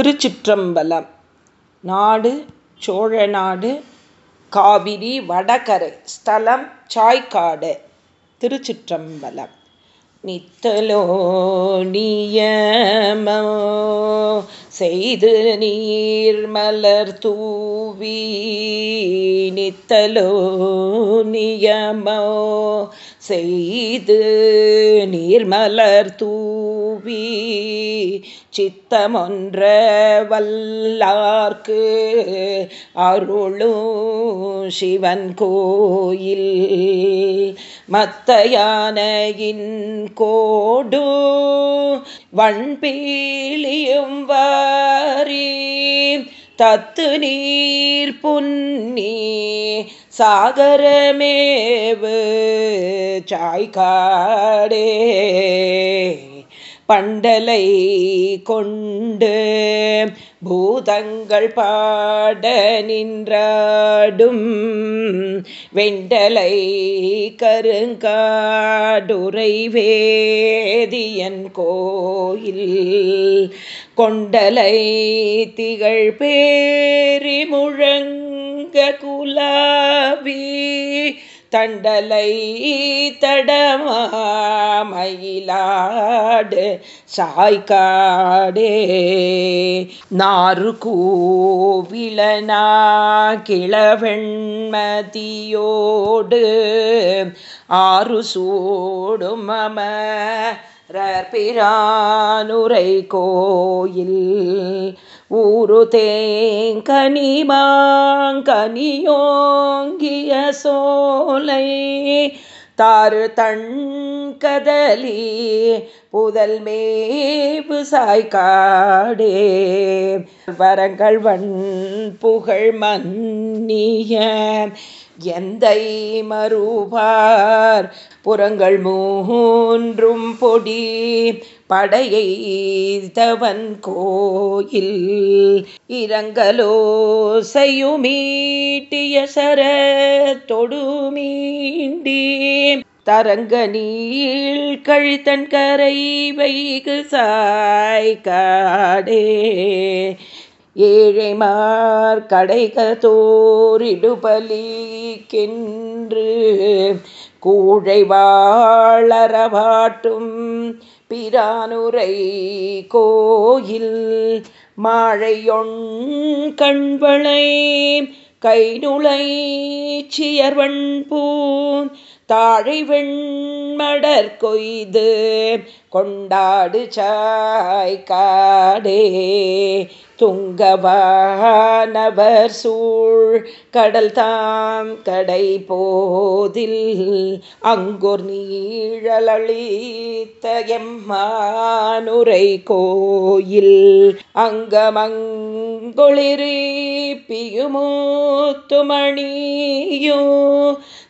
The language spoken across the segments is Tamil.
திருச்சிற்றம்பலம். நாடு சோழநாடு காவிரி வடகரை ஸ்தலம் சாய்க்காடு திருச்சிற்றம்பலம். நித்தலோ நியமோ செய்து நீர் மலர் தூவி. நித்தலோ நியமோ செய்து நீர்மலர் தூவி சித்தமொன்ற வல்லார்க்கு அருளும் சிவன் கோயில். மத்தையானையின் கோடு வண்பீலியும் வாரி தத்து நீர் புன்னி சாகரமேவு சாய்காடே. பண்டலை கொண்டு பூதங்கள் பாட நின்றாடும். வெண்டலை கருங்காடுரை வேதியன் கோயில் கொண்டலை திகழ் பேரி முழங்க குலாவி தண்டலை தடமாமயிலாடு சாய்காடே. நாறு கூவிளனா கிளவெண்மதியோடு ஆறு சூடும் மம பிரானுரை கோயில். ஊரு தேங்கனிமாங்கனியோங்கிய சோலை. தாறு தண்கதலி புதல் மேவு சாய்காடே. வரங்கள் வன் புகழ் மன்னிய எந்தை மறுபார் புறங்கள் மூன்றும் பொடி படையை தவன் கோயில் இரங்கலோ செய்யுமீட்டிய சர தொடுமீண்டி தரங்க நீள் கழித்தன் கரை வைகு சாய் காடே ஏழைமார் கடைகதோரிடுபலிக்கென்று கூழை வாழறவாட்டும் பிரானுரை கோயில் மாழையொன் கண்வளை கைநுளை சியர்வன் பூன் தாழை வெண்மடற் கொய்து கொண்டாடு சாய்காடே துங்கவானவர் சூழ் கடல் தாம் கடை போதில் அங்கொர் நீழலளித்த எம்மானுரை கோயில் அங்கமங்கொளிரி பியுமூத்துமணியோ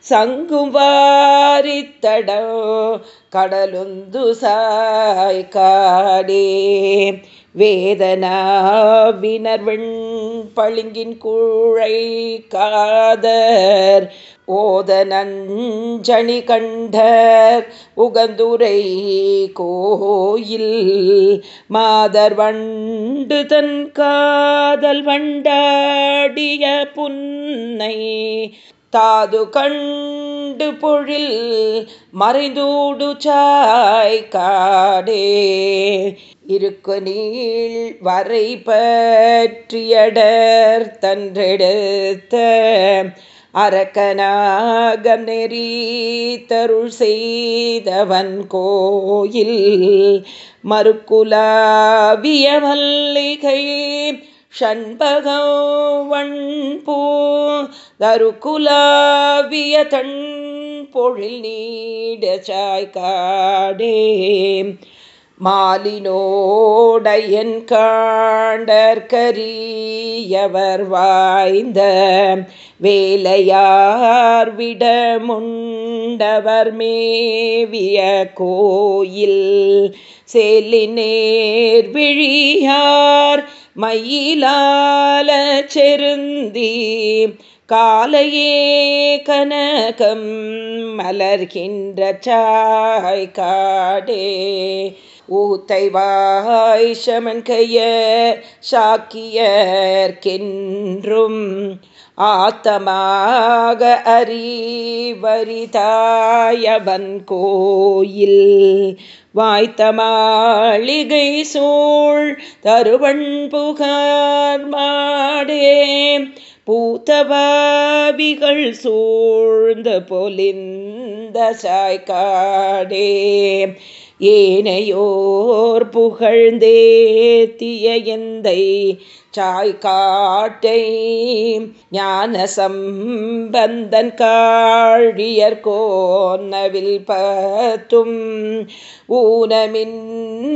சங்கும் வாரித்தடோ கடலுந்து சாய் காடே. வேதனா வினர்வெண் பளிங்கின் கூழை காதர். ஓத நஞ்சணி கண்டர் உகந்துரை கோயில். மாதர் வண்டு தன் காதல் வண்டாடிய புன்னை. தாது கண்டு பொழில் மறைந்தூடு சாய் காடே. இருக்கு நீள் வரை பற்றியடர் தன்றெடுத்த அரக்கனாகம் நெறி தருள் செய்தவன் கோயில் மறுக்குலாவிய மல்லிகை ஷண்பகோ வண்பூ தருக்குலாவிய தன் பொழில் நீடச்சாய்காடே மாலினோடையன் காண்டற்கரியவர் வாய்ந்த வேலையார் விடமுண்டவர் மேவிய கோயில் செலினேர் விழியார் மயிலால செருந்தி காலையே கனகம் மலர்கின்ற சாய் காடே. ஊத்தைவாய் சமன் கைய சாக்கியர்கின்றும் ஆத்தமாக அறிவரிதாயவன் கோயில் வாய்த்தமாளிகை சூழ் தருவண் புகார் மாடே. பூத்தபாபிகள் சூழ்ந்து பொலிந்த சாய்காடே ஏனையோர் புகழ்ந்தேத்திய எந்தை சாய்காட்டை ஞான சம்பந்தன் காழியர் கோன்னவில் பத்தும் ஊனமின்றியுரை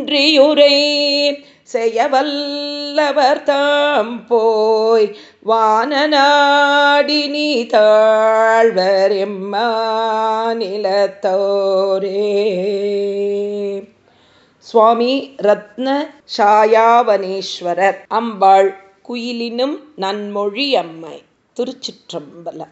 செய்யவல்லவர் தாம் போய் வானநாடி நீ தாழ்வர் எம்மாநிலத்தோரே சுவாமி ரத்ன ஷாயாவனேஸ்வரர் அம்பாள் குயிலினும் நன்மொழி அம்மை திருச்சிற்றம்பலம்.